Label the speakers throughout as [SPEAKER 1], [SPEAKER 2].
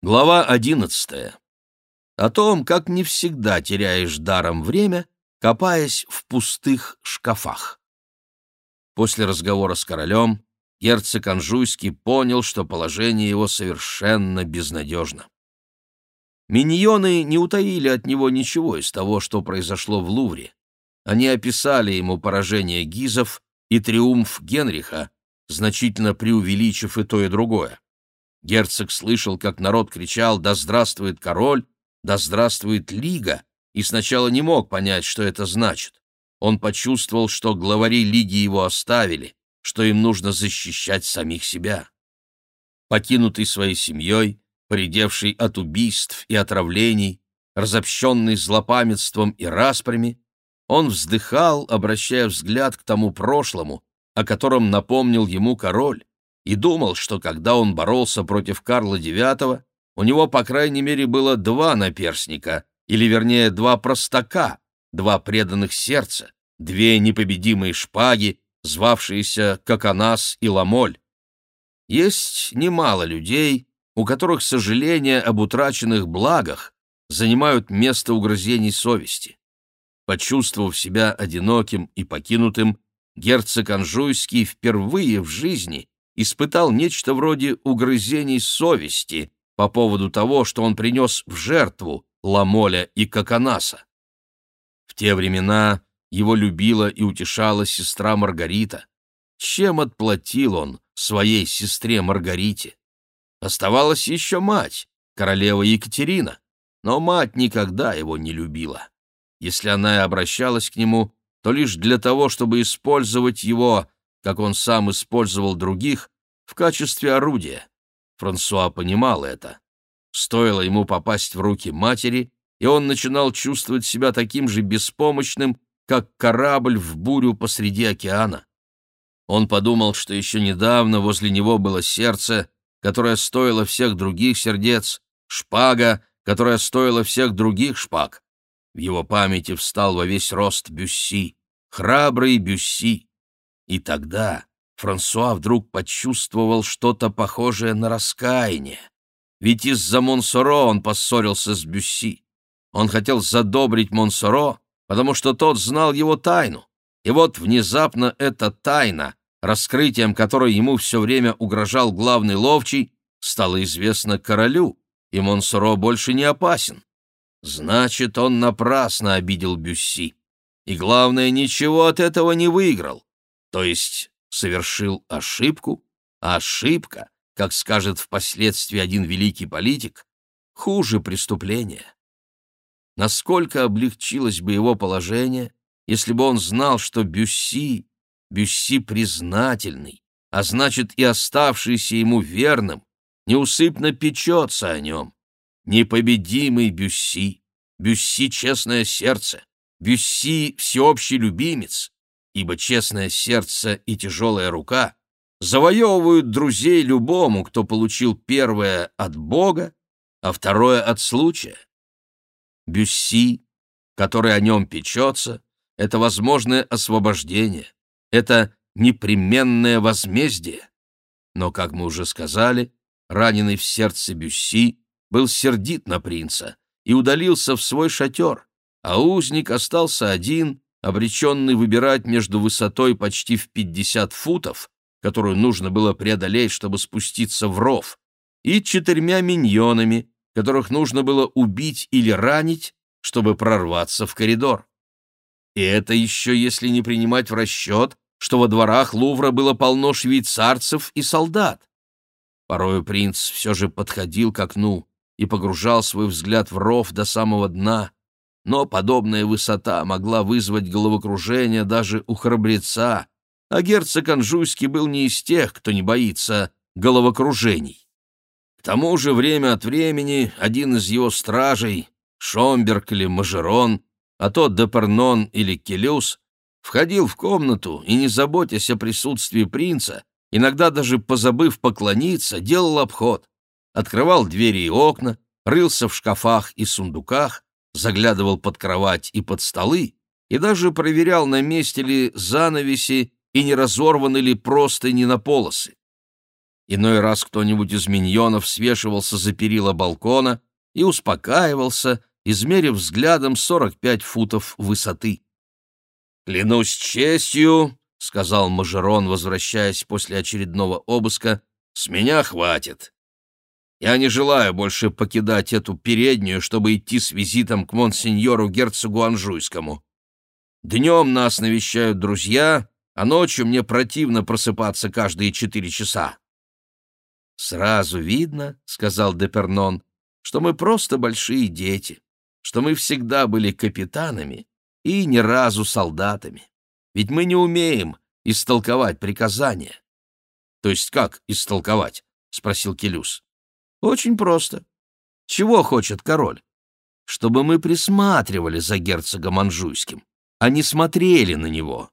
[SPEAKER 1] Глава одиннадцатая. О том, как не всегда теряешь даром время, копаясь в пустых шкафах. После разговора с королем герцог Анжуйский понял, что положение его совершенно безнадежно. Миньоны не утаили от него ничего из того, что произошло в Лувре. Они описали ему поражение гизов и триумф Генриха, значительно преувеличив и то, и другое. Герцог слышал, как народ кричал «Да здравствует король! Да здравствует лига!» и сначала не мог понять, что это значит. Он почувствовал, что главари лиги его оставили, что им нужно защищать самих себя. Покинутый своей семьей, поредевший от убийств и отравлений, разобщенный злопамятством и распрями, он вздыхал, обращая взгляд к тому прошлому, о котором напомнил ему король, и думал, что когда он боролся против Карла IX, у него, по крайней мере, было два наперсника, или, вернее, два простака, два преданных сердца, две непобедимые шпаги, звавшиеся Коконас и Ламоль. Есть немало людей, у которых сожаления об утраченных благах занимают место угрызений совести. Почувствовав себя одиноким и покинутым, герцог Анжуйский впервые в жизни испытал нечто вроде угрызений совести по поводу того, что он принес в жертву Ламоля и Коконаса. В те времена его любила и утешала сестра Маргарита. Чем отплатил он своей сестре Маргарите? Оставалась еще мать, королева Екатерина, но мать никогда его не любила. Если она и обращалась к нему, то лишь для того, чтобы использовать его как он сам использовал других, в качестве орудия. Франсуа понимал это. Стоило ему попасть в руки матери, и он начинал чувствовать себя таким же беспомощным, как корабль в бурю посреди океана. Он подумал, что еще недавно возле него было сердце, которое стоило всех других сердец, шпага, которая стоила всех других шпаг. В его памяти встал во весь рост Бюсси, храбрый Бюсси. И тогда Франсуа вдруг почувствовал что-то похожее на раскаяние. Ведь из-за Монсоро он поссорился с Бюсси. Он хотел задобрить Монсоро, потому что тот знал его тайну. И вот внезапно эта тайна, раскрытием которой ему все время угрожал главный ловчий, стала известна королю, и Монсоро больше не опасен. Значит, он напрасно обидел Бюсси. И главное, ничего от этого не выиграл то есть совершил ошибку, а ошибка, как скажет впоследствии один великий политик, хуже преступления. Насколько облегчилось бы его положение, если бы он знал, что Бюсси, Бюсси признательный, а значит и оставшийся ему верным, неусыпно печется о нем. Непобедимый Бюсси, Бюсси честное сердце, Бюсси всеобщий любимец, ибо честное сердце и тяжелая рука завоевывают друзей любому, кто получил первое от Бога, а второе от случая. Бюсси, который о нем печется, — это возможное освобождение, это непременное возмездие. Но, как мы уже сказали, раненый в сердце Бюсси был сердит на принца и удалился в свой шатер, а узник остался один обреченный выбирать между высотой почти в 50 футов, которую нужно было преодолеть, чтобы спуститься в ров, и четырьмя миньонами, которых нужно было убить или ранить, чтобы прорваться в коридор. И это еще если не принимать в расчет, что во дворах Лувра было полно швейцарцев и солдат. Порою принц все же подходил к окну и погружал свой взгляд в ров до самого дна, но подобная высота могла вызвать головокружение даже у храбреца, а герцог Анжуйский был не из тех, кто не боится головокружений. К тому же время от времени один из его стражей, Шомберг или Мажерон, а то Депернон или Келюс, входил в комнату и, не заботясь о присутствии принца, иногда даже позабыв поклониться, делал обход, открывал двери и окна, рылся в шкафах и сундуках, заглядывал под кровать и под столы и даже проверял, на месте ли занавеси и не разорваны ли простыни на полосы. Иной раз кто-нибудь из миньонов свешивался за перила балкона и успокаивался, измерив взглядом 45 футов высоты. «Клянусь честью», — сказал Мажерон, возвращаясь после очередного обыска, — «с меня хватит. Я не желаю больше покидать эту переднюю, чтобы идти с визитом к монсеньору герцогу Анжуйскому. Днем нас навещают друзья, а ночью мне противно просыпаться каждые четыре часа. «Сразу видно, — сказал Депернон, — что мы просто большие дети, что мы всегда были капитанами и ни разу солдатами. Ведь мы не умеем истолковать приказания». «То есть как истолковать?» — спросил Келюс. «Очень просто. Чего хочет король? Чтобы мы присматривали за герцогом Анжуйским, а не смотрели на него.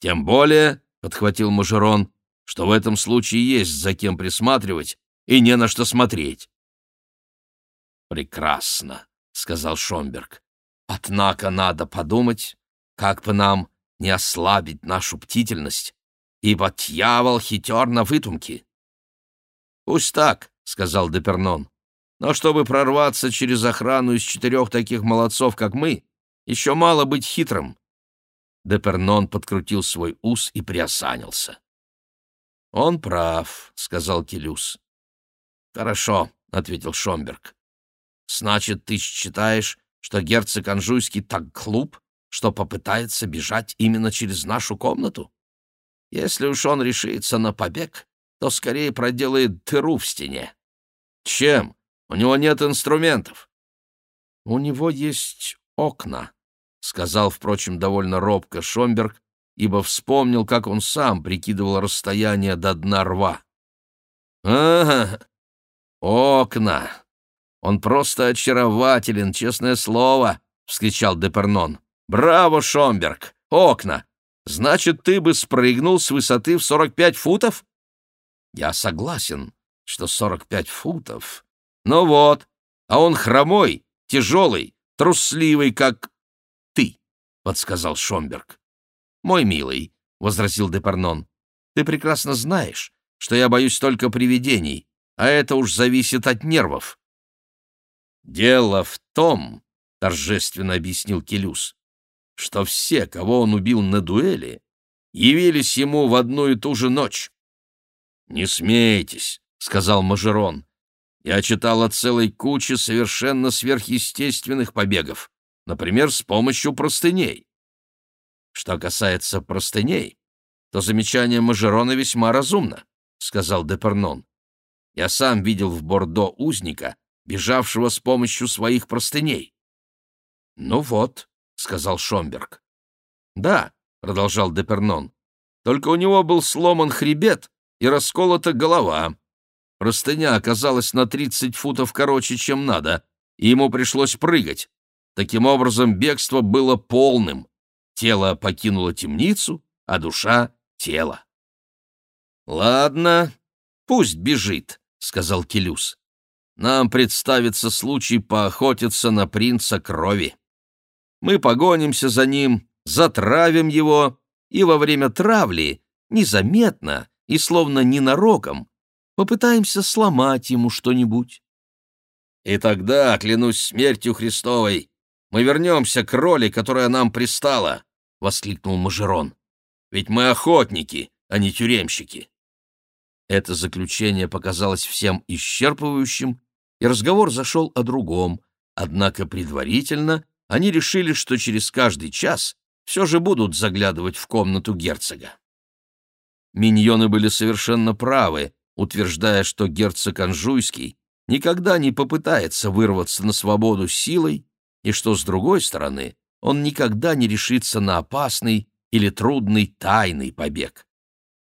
[SPEAKER 1] Тем более, — подхватил Мажерон, — что в этом случае есть за кем присматривать и не на что смотреть. «Прекрасно», — сказал Шомберг. «Однако надо подумать, как бы нам не ослабить нашу бдительность, ибо дьявол хитер на выдумке». «Пусть так», — сказал Депернон. «Но чтобы прорваться через охрану из четырех таких молодцов, как мы, еще мало быть хитрым. Депернон подкрутил свой ус и приосанился. «Он прав», — сказал Келюс. «Хорошо», — ответил Шомберг. «Значит, ты считаешь, что герцог Анжуйский так глуп, что попытается бежать именно через нашу комнату? Если уж он решится на побег, то скорее проделает дыру в стене. Чем? У него нет инструментов. У него есть окна, сказал, впрочем, довольно робко Шомберг, ибо вспомнил, как он сам прикидывал расстояние до дна рва. «Ага, окна! Он просто очарователен, честное слово!» — вскричал Депернон. «Браво, Шомберг! Окна! Значит, ты бы спрыгнул с высоты в сорок пять футов?» «Я согласен, что сорок пять футов. Ну вот, а он хромой, тяжелый, трусливый, как — подсказал Шомберг. «Мой милый», — возразил Депарнон, — «ты прекрасно знаешь, что я боюсь только привидений, а это уж зависит от нервов». «Дело в том», — торжественно объяснил Келюс, — «что все, кого он убил на дуэли, явились ему в одну и ту же ночь». «Не смейтесь», — сказал Мажерон. «Я читал о целой куче совершенно сверхъестественных побегов например, с помощью простыней. Что касается простыней, то замечание Мажерона весьма разумно, — сказал Депернон. Я сам видел в Бордо узника, бежавшего с помощью своих простыней. — Ну вот, — сказал Шомберг. — Да, — продолжал Депернон, — только у него был сломан хребет и расколота голова. Простыня оказалась на тридцать футов короче, чем надо, и ему пришлось прыгать. Таким образом, бегство было полным. Тело покинуло темницу, а душа — тело. «Ладно, пусть бежит», — сказал Келюс. «Нам представится случай поохотиться на принца крови. Мы погонимся за ним, затравим его, и во время травли, незаметно и словно ненароком, попытаемся сломать ему что-нибудь. И тогда, клянусь смертью Христовой, мы вернемся к роли, которая нам пристала, — воскликнул Мажерон. Ведь мы охотники, а не тюремщики. Это заключение показалось всем исчерпывающим, и разговор зашел о другом, однако предварительно они решили, что через каждый час все же будут заглядывать в комнату герцога. Миньоны были совершенно правы, утверждая, что герцог Анжуйский никогда не попытается вырваться на свободу силой и что, с другой стороны, он никогда не решится на опасный или трудный тайный побег.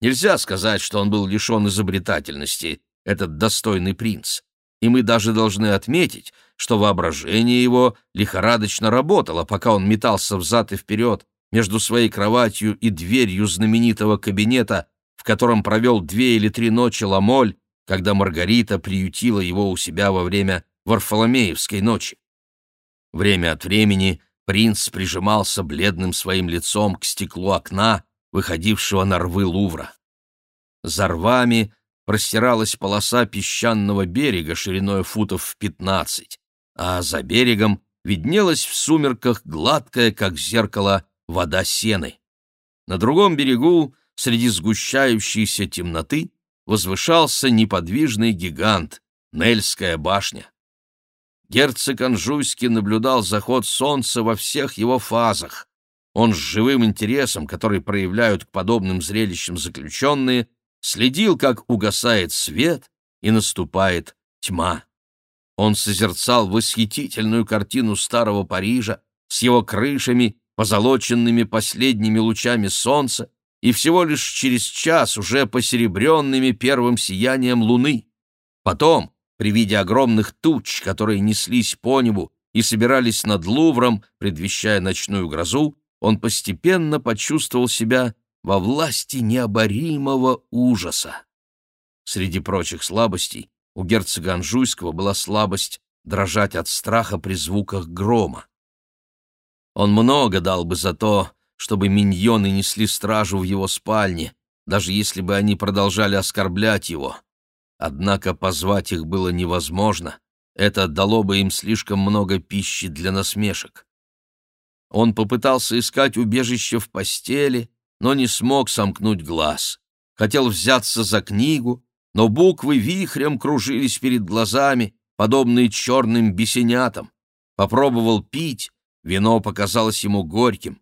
[SPEAKER 1] Нельзя сказать, что он был лишен изобретательности, этот достойный принц, и мы даже должны отметить, что воображение его лихорадочно работало, пока он метался взад и вперед между своей кроватью и дверью знаменитого кабинета, в котором провел две или три ночи Ламоль, когда Маргарита приютила его у себя во время Варфоломеевской ночи. Время от времени принц прижимался бледным своим лицом к стеклу окна, выходившего на рвы Лувра. За рвами простиралась полоса песчаного берега шириной футов в пятнадцать, а за берегом виднелась в сумерках гладкая, как зеркало, вода сены. На другом берегу, среди сгущающейся темноты, возвышался неподвижный гигант — Нельская башня. Герцог Анжуйский наблюдал заход солнца во всех его фазах. Он с живым интересом, который проявляют к подобным зрелищам заключенные, следил, как угасает свет и наступает тьма. Он созерцал восхитительную картину старого Парижа с его крышами, позолоченными последними лучами солнца, и всего лишь через час уже посеребренными первым сиянием луны. Потом, при виде огромных туч, которые неслись по небу и собирались над Лувром, предвещая ночную грозу, он постепенно почувствовал себя во власти необоримого ужаса. Среди прочих слабостей у герцога Анжуйского была слабость дрожать от страха при звуках грома. Он много дал бы за то, чтобы миньоны несли стражу в его спальне, даже если бы они продолжали оскорблять его. Однако позвать их было невозможно, это дало бы им слишком много пищи для насмешек. Он попытался искать убежище в постели, но не смог сомкнуть глаз. Хотел взяться за книгу, но буквы вихрем кружились перед глазами, подобные черным бесенятам. Попробовал пить, вино показалось ему горьким.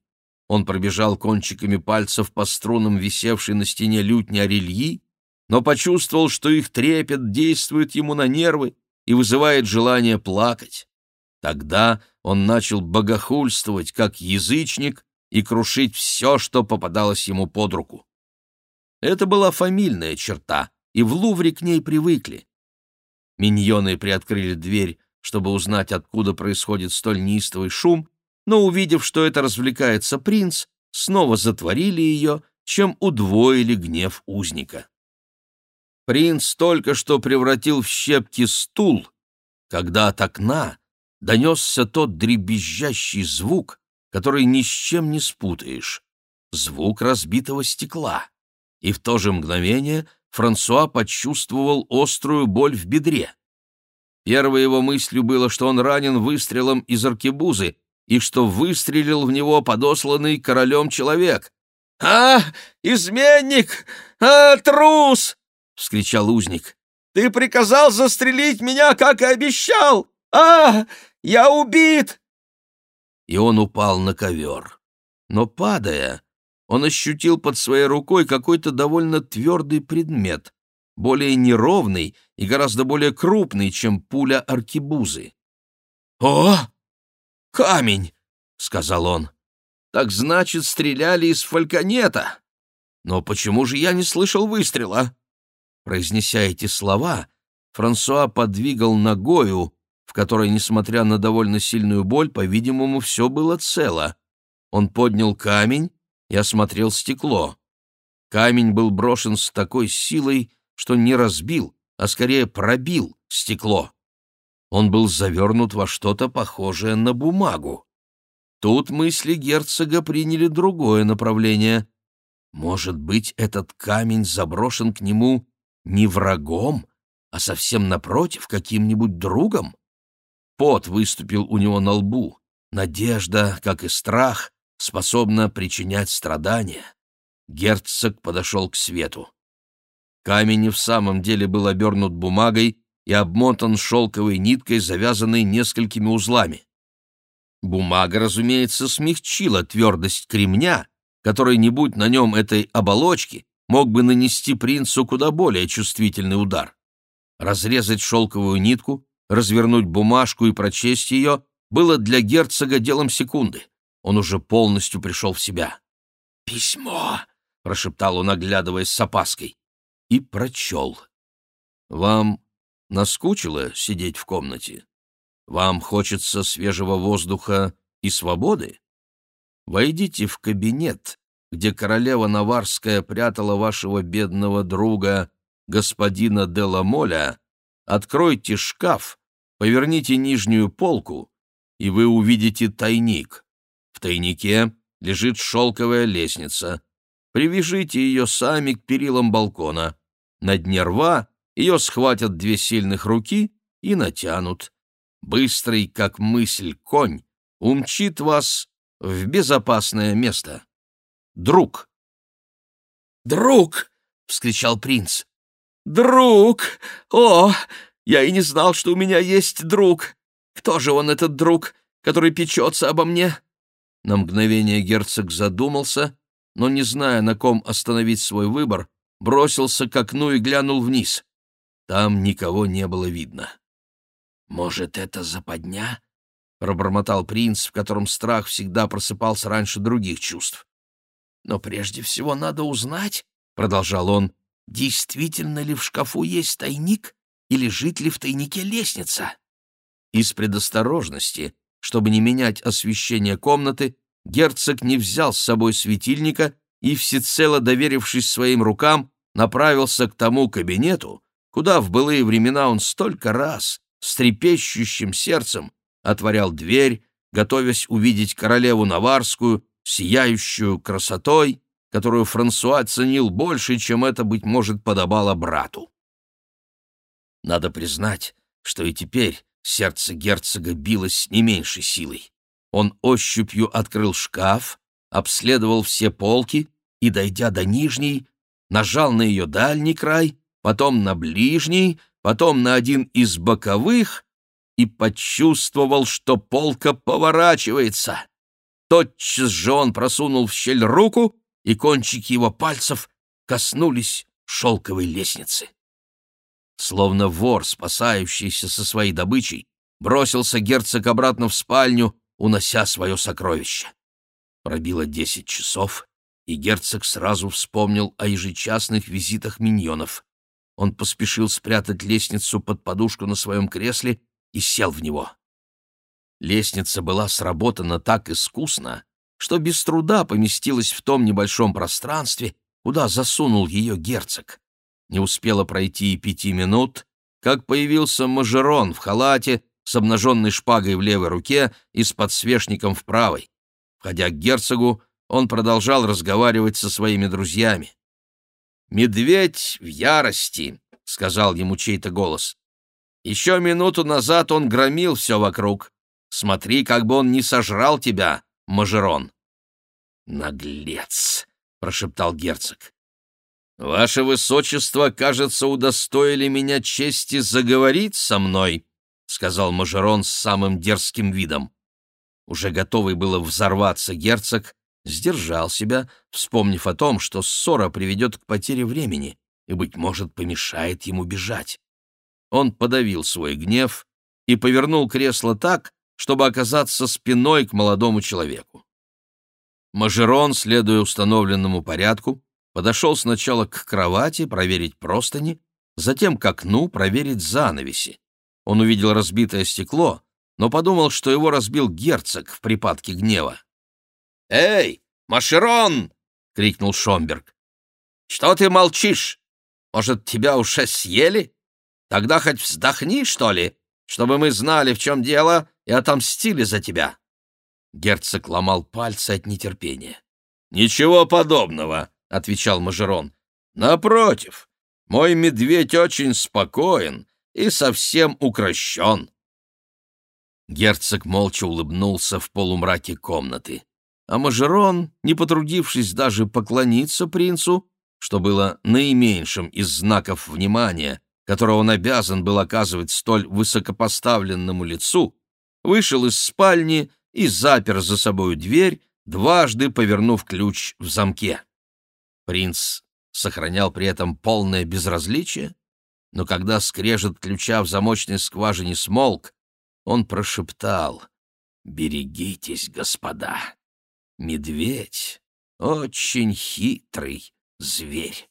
[SPEAKER 1] Он пробежал кончиками пальцев по струнам, висевшей на стене лютни орельи, но почувствовал, что их трепет действует ему на нервы и вызывает желание плакать. Тогда он начал богохульствовать, как язычник, и крушить все, что попадалось ему под руку. Это была фамильная черта, и в Лувре к ней привыкли. Миньоны приоткрыли дверь, чтобы узнать, откуда происходит столь неистовый шум, но, увидев, что это развлекается принц, снова затворили ее, чем удвоили гнев узника. Принц только что превратил в щепки стул, когда от окна донесся тот дребезжащий звук, который ни с чем не спутаешь, звук разбитого стекла. И в то же мгновение Франсуа почувствовал острую боль в бедре. Первой его мыслью было, что он ранен выстрелом из аркебузы, и что выстрелил в него подосланный королем человек. «А, изменник! А, трус!» — вскричал узник. «Ты приказал застрелить меня, как и обещал! А, я убит!» И он упал на ковер. Но, падая, он ощутил под своей рукой какой-то довольно твердый предмет, более неровный и гораздо более крупный, чем пуля аркебузы. «О, камень!» — сказал он. «Так значит, стреляли из фальконета! Но почему же я не слышал выстрела?» Произнеся эти слова, Франсуа подвигал ногою, в которой, несмотря на довольно сильную боль, по-видимому, все было цело. Он поднял камень и осмотрел стекло. Камень был брошен с такой силой, что не разбил, а скорее пробил стекло. Он был завернут во что-то похожее на бумагу. Тут мысли герцога приняли другое направление. Может быть, этот камень заброшен к нему не врагом, а совсем напротив, каким-нибудь другом? Пот выступил у него на лбу. Надежда, как и страх, способна причинять страдания. Герцог подошел к свету. Камень в самом деле был обернут бумагой и обмотан шелковой ниткой, завязанной несколькими узлами. Бумага, разумеется, смягчила твердость кремня, который, не будь на нем этой оболочки, мог бы нанести принцу куда более чувствительный удар. Разрезать шелковую нитку, развернуть бумажку и прочесть ее было для герцога делом секунды. Он уже полностью пришел в себя. «Письмо!» — прошептал он, оглядываясь с опаской. И прочел. «Вам наскучило сидеть в комнате? Вам хочется свежего воздуха и свободы? Войдите в кабинет, где королева Наварская прятала вашего бедного друга, господина Деламоля, откройте шкаф, поверните нижнюю полку, и вы увидите тайник. В тайнике лежит шелковая лестница. Привяжите ее сами к перилам балкона. На дне рва ее схватят две сильных руки и натянут. Быстрый, как мысль, конь умчит вас в безопасное место. Друг.
[SPEAKER 2] «Друг!» — вскричал принц. «Друг! О, я и не знал, что у меня есть друг! Кто же он, этот друг, который печется обо мне?»
[SPEAKER 1] На мгновение герцог задумался, но, не зная, на ком остановить свой выбор, бросился к окну и глянул вниз. Там никого не было видно.
[SPEAKER 2] «Может, это западня?»
[SPEAKER 1] — пробормотал принц, в котором страх всегда просыпался раньше других чувств.
[SPEAKER 2] «Но прежде всего надо узнать», — продолжал он, — «действительно ли в шкафу есть тайник и лежит ли в тайнике лестница?»
[SPEAKER 1] Из предосторожности, чтобы не менять освещение комнаты, герцог не взял с собой светильника и, всецело доверившись своим рукам, направился к тому кабинету, куда в былые времена он столько раз, с трепещущим сердцем, отворял дверь, готовясь увидеть королеву Наварскую, сияющую красотой, которую Франсуа ценил больше, чем это, быть может, подобало брату. Надо признать, что и теперь сердце герцога билось с не меньшей силой. Он ощупью открыл шкаф, обследовал все полки и, дойдя до нижней, нажал на ее дальний край, потом на ближний, потом на один из боковых и почувствовал, что полка поворачивается. Тотчас же он просунул в щель руку, и кончики его пальцев коснулись шелковой лестницы. Словно вор, спасающийся со своей добычей, бросился герцог обратно в спальню, унося свое сокровище. Пробило десять часов, и герцог сразу вспомнил о ежечасных визитах миньонов. Он поспешил спрятать лестницу под подушку на своем кресле и сел в него. Лестница была сработана так искусно, что без труда поместилась в том небольшом пространстве, куда засунул ее герцог. Не успело пройти и пяти минут, как появился мажерон в халате с обнаженной шпагой в левой руке и с подсвечником в правой. Входя к герцогу, он продолжал разговаривать со своими друзьями. «Медведь в ярости», — сказал ему чей-то голос. «Еще минуту назад он громил все вокруг. Смотри, как бы он не сожрал тебя, Мажерон». «Наглец!» — прошептал герцог. «Ваше высочество, кажется, удостоили меня чести заговорить со мной», — сказал Мажерон с самым дерзким видом. Уже готовый было взорваться герцог сдержал себя, вспомнив о том, что ссора приведет к потере времени и, быть может, помешает ему бежать. Он подавил свой гнев и повернул кресло так, чтобы оказаться спиной к молодому человеку. Мажерон, следуя установленному порядку, подошел сначала к кровати проверить простыни, затем к окну проверить занавеси. Он увидел разбитое стекло, но подумал, что его разбил герцог в припадке гнева. «Эй, Машерон!» — крикнул Шомберг. «Что ты молчишь? Может, тебя уже съели? Тогда хоть вздохни, что ли, чтобы мы знали, в чем дело, и отомстили за тебя». Герцог ломал пальцы от нетерпения. «Ничего подобного», — отвечал Мажерон. «Напротив, мой медведь очень спокоен и совсем укращен». Герцог молча улыбнулся в полумраке комнаты а Мажерон, не потрудившись даже поклониться принцу, что было наименьшим из знаков внимания, которого он обязан был оказывать столь высокопоставленному лицу, вышел из спальни и запер за собою дверь, дважды повернув ключ в замке. Принц сохранял при этом полное безразличие, но когда скрежет ключа в замочной скважине смолк, он прошептал «Берегитесь, господа!» Медведь — очень хитрый зверь.